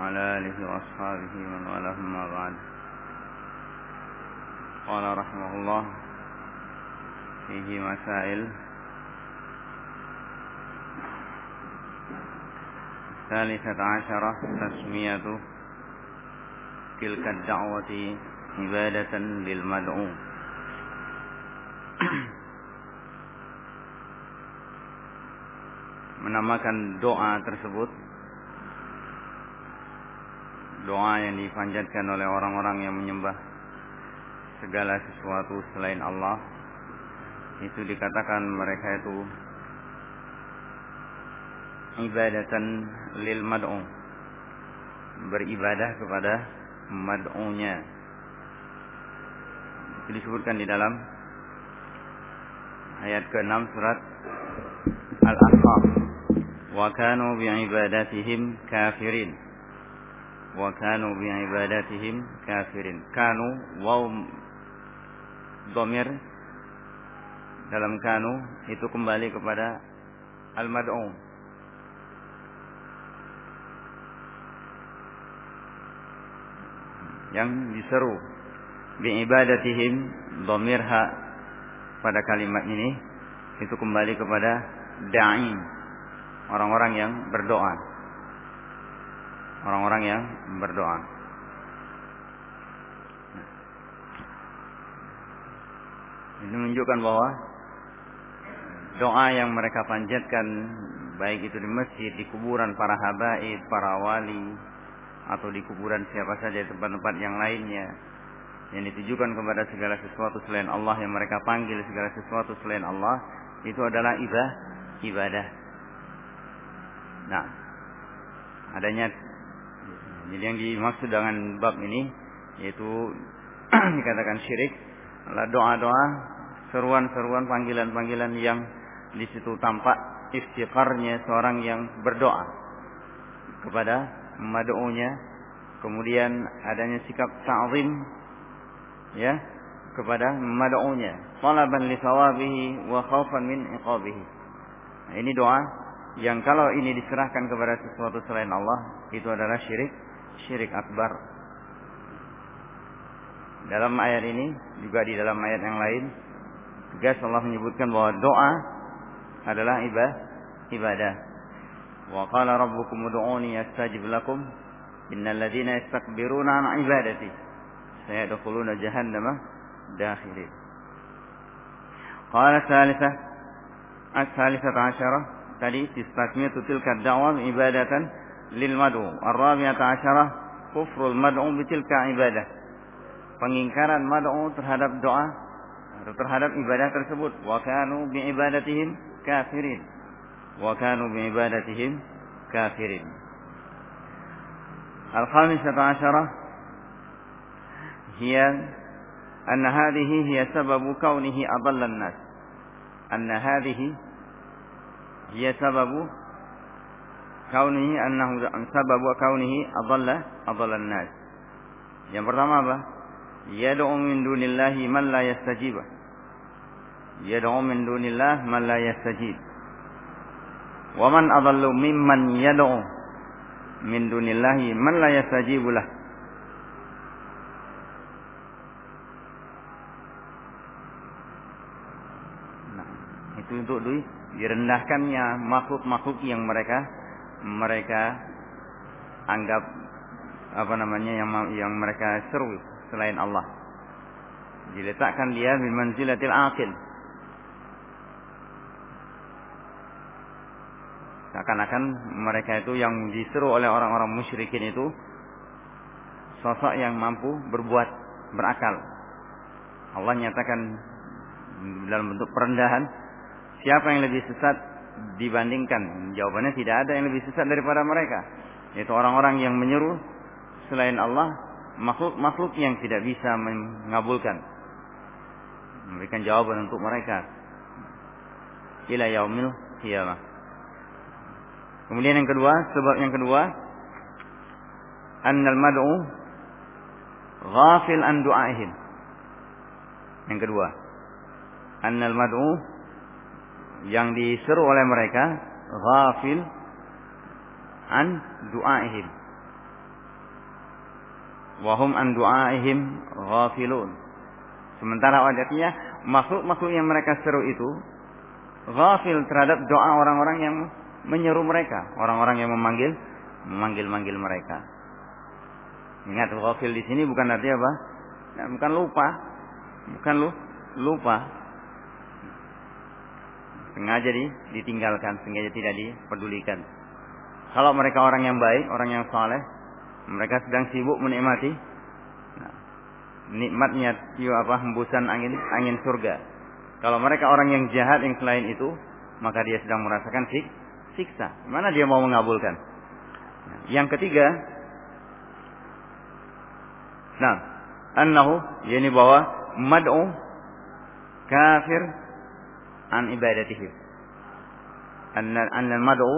وعلى آله وأصحابه من والاه ما بعد قال رحمه الله فيه مسائل الثالثة عشرة تسمية تلك الدعوة عبادة للمدعو menamakan doa tersebut doa yang dipanjatkan oleh orang-orang yang menyembah segala sesuatu selain Allah. Itu dikatakan mereka itu ibadatan lil mad'u. Beribadah kepada mad'unya. Itu disebutkan di dalam ayat ke-6 surat Al-Ahqaf. Wa kanu bi'ibadatihim kafirin wa kanu bi'ibadatihim kafirin. Kanu waw domir dalam kanu itu kembali kepada al-mad'u. Yang diseru bi'ibadatihim domirha pada kalimat ini itu kembali kepada da'i orang-orang yang berdoa orang-orang yang berdoa ini menunjukkan bahwa doa yang mereka panjatkan baik itu di masjid, di kuburan para habaib, para wali, atau di kuburan siapa saja tempat-tempat yang lainnya yang ditujukan kepada segala sesuatu selain Allah yang mereka panggil segala sesuatu selain Allah itu adalah ibadah ibadah. Nah, adanya jadi yang dimaksud dengan bab ini yaitu dikatakan syirik adalah doa-doa, seruan-seruan, panggilan-panggilan yang di situ tampak istiqarnya seorang yang berdoa kepada mad'unya kemudian adanya sikap ta'zim ya kepada mad'unya talaban li thawabihi wa khaufan min iqabihi. Nah, ini doa yang kalau ini diserahkan kepada sesuatu selain Allah itu adalah syirik syirik akbar dalam ayat ini juga di dalam ayat yang lain tegas Allah menyebutkan bahwa doa adalah ibadah ibadah وقال ربكم ادعوني استجب لكم إن الذين يستكبرون عن عبادتي سيدخلون جهنم داخلين قال الثالثة الثالثة عشرة tadi تستكمية تلك الدعوة عبادة للمدعو. الرابعة عشرة كفر المدعو بتلك عبادة. pengingkaran mad'u terhadap doa terhadap ibadah tersebut. wa kanu bi ibadatihim kafirin وكانوا بعبادتهم كافرين. الخامسة عشرة هي أن هذه هي سبب كونه أضل الناس. أن هذه هي سبب kaunihi annahu sababu kaunihi adalla adalla nas. Yang pertama apa? Yad'u min dunillahi man la yastajib. Yad'u min dunillah man la yastajib. Wa man adallu mimman yad'u min dunillahi man la yastajib lah. Nah, itu untuk direndahkannya makhluk-makhluk yang mereka mereka anggap apa namanya yang yang mereka seru selain Allah. Diletakkan dia di manzilatil aqil Seakan-akan mereka itu yang diseru oleh orang-orang musyrikin itu sosok yang mampu berbuat berakal. Allah nyatakan dalam bentuk perendahan siapa yang lebih sesat dibandingkan. Jawabannya tidak ada yang lebih sesat daripada mereka. Yaitu orang-orang yang menyeru selain Allah makhluk-makhluk yang tidak bisa mengabulkan. Memberikan jawaban untuk mereka. Ila yaumil qiyamah. Kemudian yang kedua, sebab yang kedua, annal mad'u ghafil an du'aihim. Yang kedua, annal mad'u yang diseru oleh mereka ghafil an du'aihim. Wahum an du'aihim ghafilun. Sementara wajahnya makhluk-makhluk yang mereka seru itu ghafil terhadap doa orang-orang yang menyeru mereka, orang-orang yang memanggil memanggil-manggil mereka. Ingat ghafil di sini bukan artinya apa? Ya, bukan lupa. Bukan lu lupa. Sengaja di, ditinggalkan, sengaja tidak dipedulikan. Kalau mereka orang yang baik, orang yang saleh, mereka sedang sibuk menikmati nah, nikmatnya tiu apa hembusan angin angin surga. Kalau mereka orang yang jahat yang selain itu, maka dia sedang merasakan sik, siksa. Mana dia mau mengabulkan? Nah, yang ketiga, nah, annahu yakni bahwa mad'u kafir an ibadatihi. Anna anna mad'u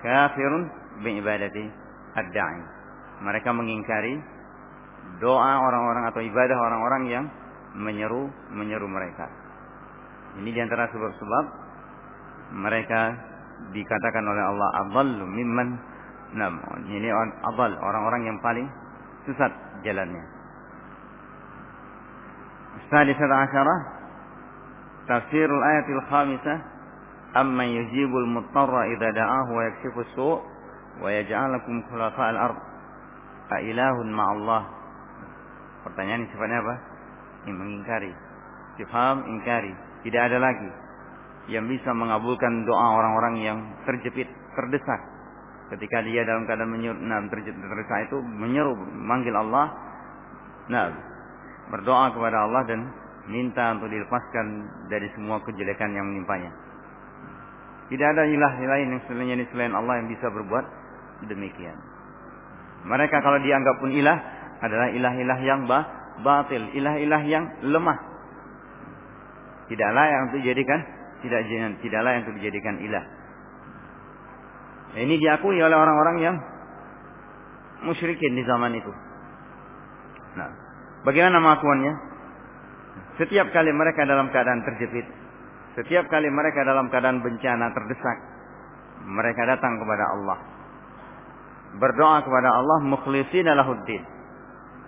kafirun bi ibadatihi ad-da'i. Mereka mengingkari doa orang-orang atau ibadah orang-orang yang menyeru menyeru mereka. Ini diantara sebab-sebab mereka dikatakan oleh Allah adallu mimman nam. Ini adal orang-orang yang paling sesat jalannya. السادسة Tafsirul ayatil kelima, amma yujibul muttarra idza da'ahu wa yakshifu su' wa yaj'alakum khulafa'al ard. A ilahun ma'allah. Pertanyaan sifatnya apa? Yang mengingkari. Istifham ingkari. Tidak ada lagi yang bisa mengabulkan doa orang-orang yang terjepit, terdesak. Ketika dia dalam keadaan menyeru, nah, terjepit, terdesak itu menyeru, manggil Allah, nah, berdoa kepada Allah dan minta untuk dilepaskan dari semua kejelekan yang menimpanya tidak ada ilah lain yang selain selain Allah yang bisa berbuat demikian. Mereka kalau dianggap pun ilah adalah ilah-ilah yang bah, batil, ilah-ilah yang lemah. Tidak layak untuk dijadikan tidak tidak layak untuk dijadikan ilah. Ini diakui oleh orang-orang yang musyrikin di zaman itu. Nah, bagaimana pengakuannya? Setiap kali mereka dalam keadaan terjepit, setiap kali mereka dalam keadaan bencana terdesak, mereka datang kepada Allah. Berdoa kepada Allah mukhlisin lahuddin.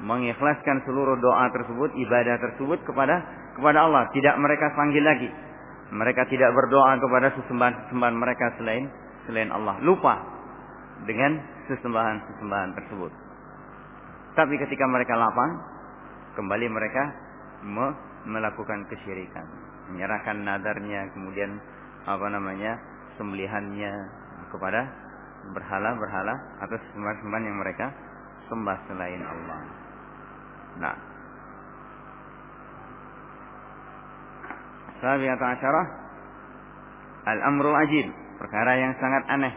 Mengikhlaskan seluruh doa tersebut ibadah tersebut kepada kepada Allah. Tidak mereka panggil lagi. Mereka tidak berdoa kepada sesembahan-sesembahan mereka selain selain Allah. Lupa dengan sesembahan-sesembahan tersebut. Tapi ketika mereka lapang kembali mereka me melakukan kesyirikan menyerahkan nadarnya kemudian apa namanya sembelihannya kepada berhala-berhala atau sembahan-sembahan yang mereka sembah selain Allah. Nah. Sabiat asyarah Al-amru ajib, perkara yang sangat aneh.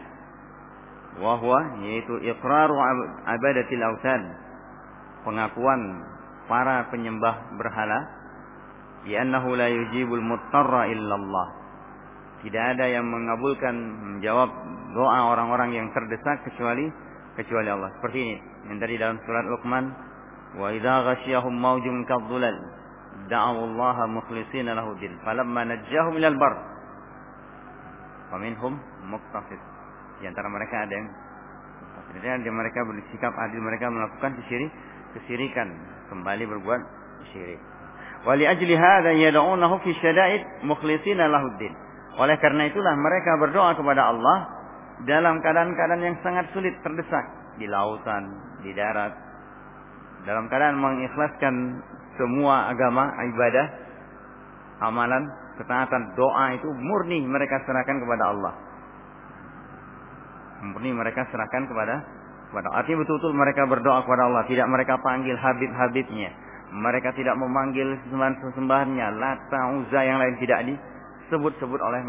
Wahwa yaitu iqraru abadatil autan. Pengakuan para penyembah berhala ya annahu la yujibul muttarra illallah tidak ada yang mengabulkan menjawab doa orang-orang yang terdesak kecuali kecuali Allah. Seperti ini yang tadi dalam surat Luqman, "Wa idza ghasyiyahum mawjun kadzulal da'u Allah mukhlishina lahu din, falamma najjahum ilal bar faminhum muqtasid." Di antara mereka ada yang Jadi mereka bersikap adil, mereka melakukan kesyirik, kesyirikan, kembali berbuat syirik. Ajli hadza yad'unahu fi syada'id mukhlishina lahu din. Oleh karena itulah mereka berdoa kepada Allah dalam keadaan-keadaan yang sangat sulit terdesak di lautan, di darat, dalam keadaan mengikhlaskan semua agama, ibadah, amalan, ketaatan, doa itu murni mereka serahkan kepada Allah. Murni mereka serahkan kepada kepada Artinya betul-betul mereka berdoa kepada Allah, tidak mereka panggil habib-habibnya. Mereka tidak memanggil sesembahan-sesembahannya, Lata, Uzza yang lain tidak di sebut-sebut oleh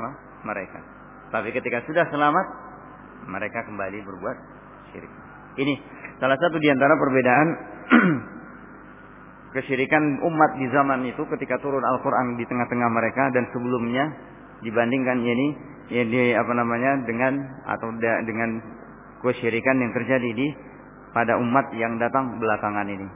mereka. Tapi ketika sudah selamat, mereka kembali berbuat syirik. Ini salah satu di antara perbedaan kesyirikan umat di zaman itu ketika turun Al-Qur'an di tengah-tengah mereka dan sebelumnya dibandingkan ini di apa namanya dengan atau dengan kesyirikan yang terjadi di pada umat yang datang belakangan ini.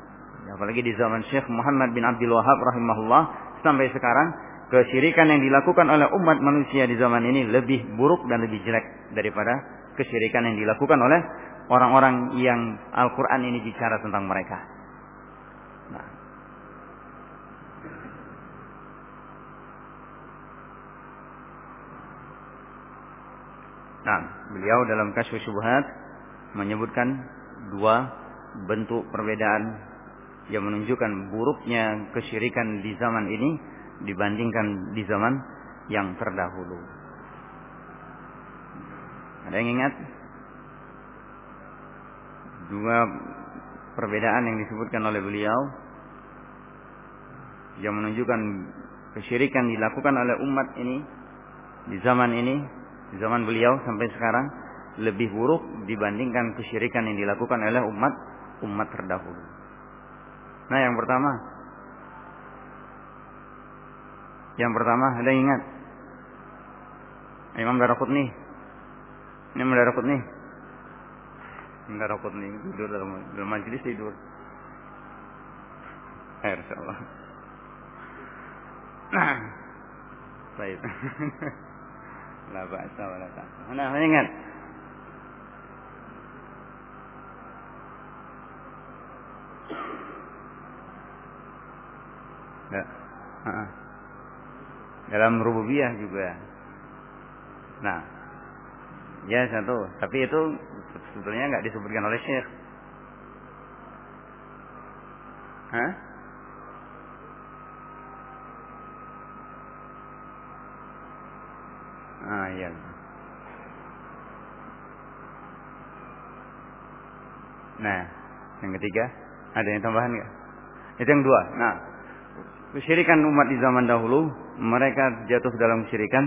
Apalagi di zaman Syekh Muhammad bin Abdul Wahab rahimahullah sampai sekarang kesyirikan yang dilakukan oleh umat manusia di zaman ini lebih buruk dan lebih jelek daripada kesyirikan yang dilakukan oleh orang-orang yang Al-Quran ini bicara tentang mereka. Nah. nah, beliau dalam kasus syubhat menyebutkan dua bentuk perbedaan yang menunjukkan buruknya kesyirikan di zaman ini dibandingkan di zaman yang terdahulu. Ada yang ingat? Dua perbedaan yang disebutkan oleh beliau yang menunjukkan kesyirikan dilakukan oleh umat ini di zaman ini, di zaman beliau sampai sekarang lebih buruk dibandingkan kesyirikan yang dilakukan oleh umat umat terdahulu. Nah, yang pertama yang pertama ada ingat Imam Daraqutni. Ini Imam Daraqutni. Imam Daraqutni tidur dalam, dalam majlis tidur. Air insyaallah. Nah. Baik. La ba'sa wa la ta'sa. Ya. Dalam rububiyah juga Nah, ya satu. Tapi itu sebetulnya nggak disebutkan oleh Syekh. Hah? Ah iya. Nah, yang ketiga ada yang tambahan nggak? Itu yang dua. Nah, kesyirikan umat di zaman dahulu mereka jatuh dalam kesyirikan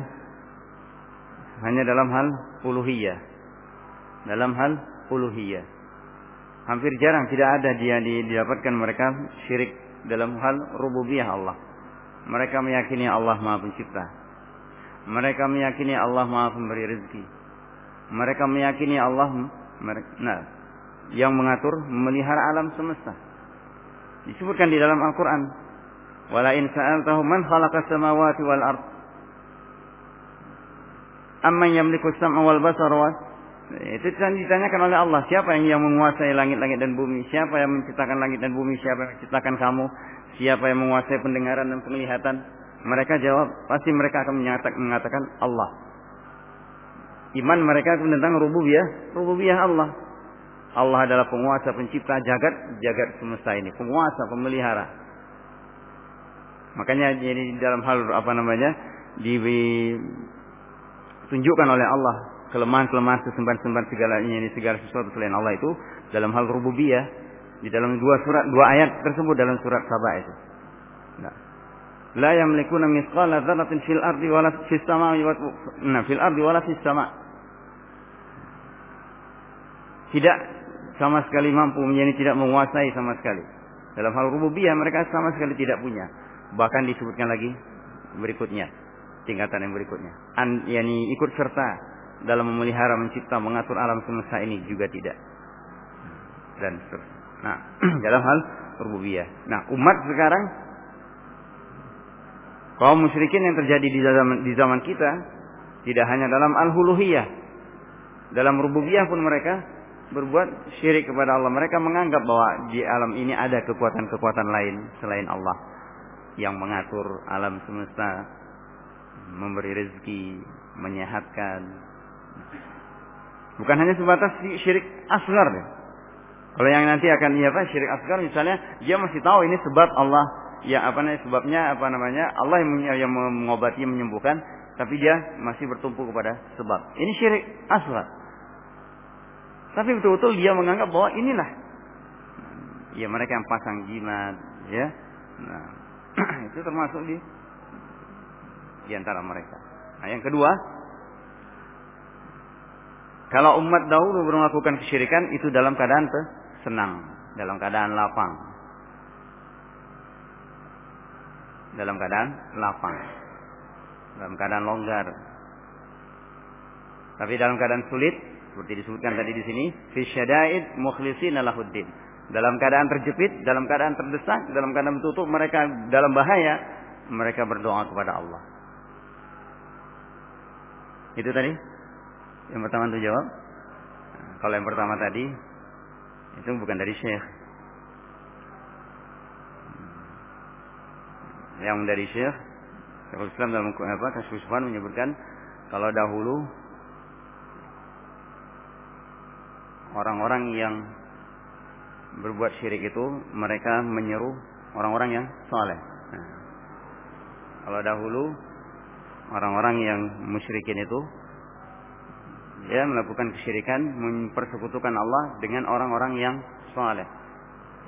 hanya dalam hal uluhiyah. Dalam hal uluhiyah. Hampir jarang tidak ada dia didapatkan mereka syirik dalam hal rububiyah Allah. Mereka meyakini Allah Maha Pencipta. Mereka meyakini Allah Maha Pemberi rezeki. Mereka meyakini Allah nah, yang mengatur memelihara alam semesta. Disebutkan di dalam Al-Qur'an, "Wala in sa'altahum man khalaqa samawati wal ard." Amman yamliku sam'a wal basar wa itu ditanyakan oleh Allah siapa yang yang menguasai langit-langit dan bumi? Siapa yang menciptakan langit dan bumi? Siapa yang menciptakan kamu? Siapa yang menguasai pendengaran dan penglihatan? Mereka jawab pasti mereka akan mengatakan Allah. Iman mereka tentang rububiyah rububiyah Allah. Allah adalah penguasa pencipta jagat jagat semesta ini. Penguasa pemelihara makanya jadi dalam hal apa namanya di tunjukkan oleh Allah kelemahan-kelemahan sesembahan-sembahan segalanya ini segala sesuatu selain Allah itu dalam hal rububiyah di dalam dua surat dua ayat tersebut dalam surat Saba itu. Nah. La yamlikuna mithqala dzarratin fil ardi wala fis samai wa nah fil ardi wala fis sama. Tidak sama sekali mampu menjadi tidak menguasai sama sekali. Dalam hal rububiyah mereka sama sekali tidak punya. Bahkan disebutkan lagi berikutnya tingkatan yang berikutnya. An, yani ikut serta dalam memelihara, mencipta, mengatur alam semesta ini juga tidak. Dan seterusnya. Nah, dalam hal rububiyah. Nah, umat sekarang kaum musyrikin yang terjadi di zaman di zaman kita tidak hanya dalam al-huluhiyah. Dalam rububiyah pun mereka berbuat syirik kepada Allah. Mereka menganggap bahwa di alam ini ada kekuatan-kekuatan lain selain Allah yang mengatur alam semesta, memberi rezeki, menyehatkan. Bukan hanya sebatas syirik asgar. Kalau yang nanti akan iya apa syirik asgar misalnya dia masih tahu ini sebab Allah ya apa namanya sebabnya apa namanya Allah yang, yang mengobati menyembuhkan tapi dia masih bertumpu kepada sebab. Ini syirik asgar. Tapi betul-betul dia menganggap bahwa inilah ya mereka yang pasang jimat ya. Nah, itu termasuk di di antara mereka. Nah, yang kedua, kalau umat dahulu melakukan kesyirikan itu dalam keadaan senang, dalam keadaan lapang. Dalam keadaan lapang. Dalam keadaan longgar. Tapi dalam keadaan sulit, seperti disebutkan tadi di sini, fi syada'id mukhlisina lahuddin. Dalam keadaan terjepit, dalam keadaan terdesak, dalam keadaan tertutup, mereka dalam bahaya, mereka berdoa kepada Allah. Itu tadi yang pertama untuk jawab. Kalau yang pertama tadi itu bukan dari syekh. Yang dari syekh Syekhul Islam dalam apa Kasusufan menyebutkan kalau dahulu orang-orang yang berbuat syirik itu mereka menyeru orang-orang yang soleh. Nah, kalau dahulu orang-orang yang musyrikin itu ya melakukan kesyirikan mempersekutukan Allah dengan orang-orang yang soleh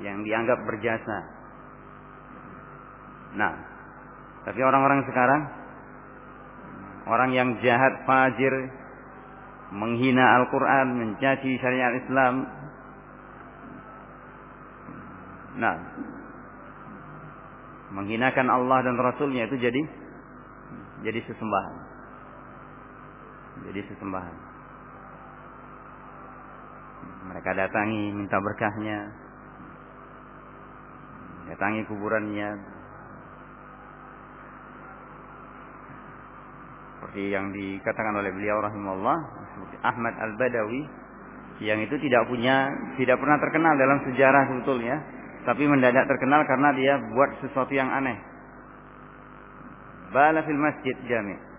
yang dianggap berjasa. Nah, tapi orang-orang sekarang orang yang jahat, fajir, menghina Al-Quran, mencaci syariat Islam. Nah, menghinakan Allah dan Rasulnya itu jadi jadi sesembahan. Jadi sesembahan. Mereka datangi minta berkahnya. Datangi kuburannya. Seperti yang dikatakan oleh beliau rahimahullah. Seperti Ahmad Al-Badawi. Yang itu tidak punya, tidak pernah terkenal dalam sejarah sebetulnya. Tapi mendadak terkenal karena dia buat sesuatu yang aneh. Bala fil masjid jami'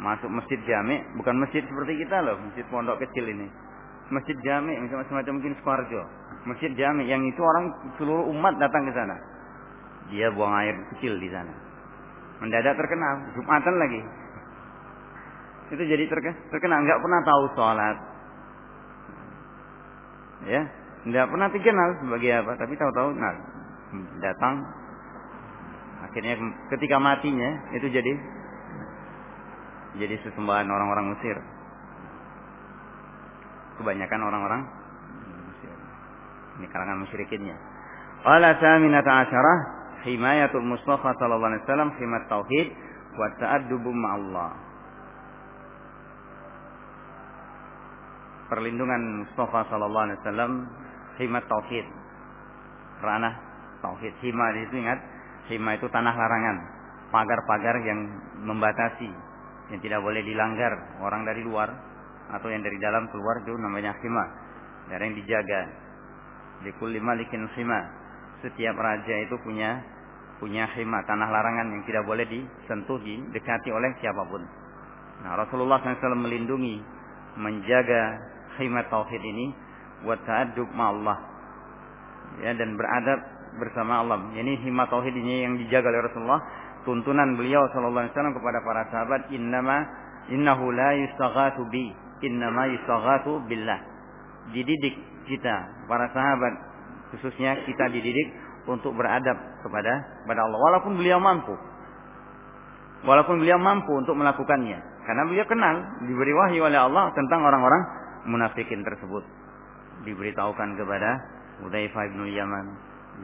masuk masjid jami bukan masjid seperti kita loh masjid pondok kecil ini. Masjid jami misalnya semacam mungkin Sukoharjo. Masjid jami yang itu orang seluruh umat datang ke sana. Dia buang air kecil di sana. Mendadak terkenal jumatan lagi. Itu jadi terkenal nggak pernah tahu sholat. Ya nggak pernah dikenal sebagai apa tapi tahu-tahu nah datang akhirnya ketika matinya itu jadi jadi sesembahan orang-orang Mesir kebanyakan orang-orang Ini kalangan musyrikinnya. Qala saminata asyarah himayatul Mustafa sallallahu alaihi wasallam himat tauhid wa ta'addubu ma'allah. Perlindungan Mustafa sallallahu alaihi wasallam himat tauhid. Ranah tauhid. Hima itu ingat, hima itu tanah larangan, pagar-pagar yang membatasi yang tidak boleh dilanggar orang dari luar atau yang dari dalam keluar itu namanya khimah. Dari yang dijaga. Di kulli malikin khimah. Setiap raja itu punya punya khimah tanah larangan yang tidak boleh disentuh, didekati oleh siapa pun. Nah, Rasulullah SAW melindungi, menjaga khimah tauhid ini buat ta'addub Allah. Ya, dan beradab bersama Allah. Ini khimah tauhid ini yang dijaga oleh Rasulullah. Tuntunan beliau sallallahu alaihi wasallam kepada para sahabat, "Innama innahu la yustaghathu bi." innama yusaghatu billah. Dididik kita, para sahabat, khususnya kita dididik untuk beradab kepada kepada Allah walaupun beliau mampu. Walaupun beliau mampu untuk melakukannya karena beliau kenal diberi wahyu oleh Allah tentang orang-orang munafikin tersebut. Diberitahukan kepada Hudzaifah bin Yaman,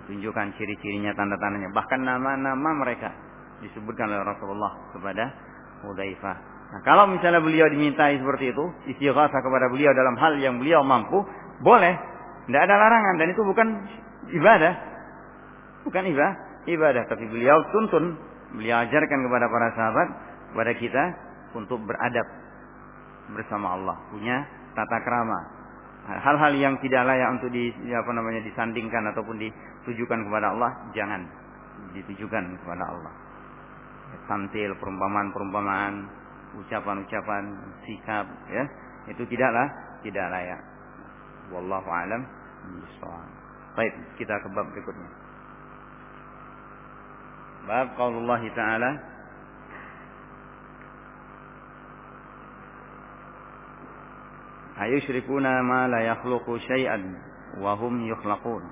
ditunjukkan ciri-cirinya, tanda-tandanya, bahkan nama-nama mereka disebutkan oleh Rasulullah kepada Hudzaifah Nah, kalau misalnya beliau dimintai seperti itu, istighatsah kepada beliau dalam hal yang beliau mampu, boleh. Tidak ada larangan dan itu bukan ibadah. Bukan ibadah, ibadah, tapi beliau tuntun, beliau ajarkan kepada para sahabat, kepada kita untuk beradab bersama Allah, punya tata krama. Hal-hal yang tidak layak untuk di apa namanya disandingkan ataupun ditujukan kepada Allah, jangan ditujukan kepada Allah. Santil, perumpamaan-perumpamaan, ucapan-ucapan sikap ya itu tidaklah tidak layak. Wallahu alam baik kita ke bab berikutnya. Bab qaulullah taala أيشركون ما لا يخلق شيئا وهم يخلقون.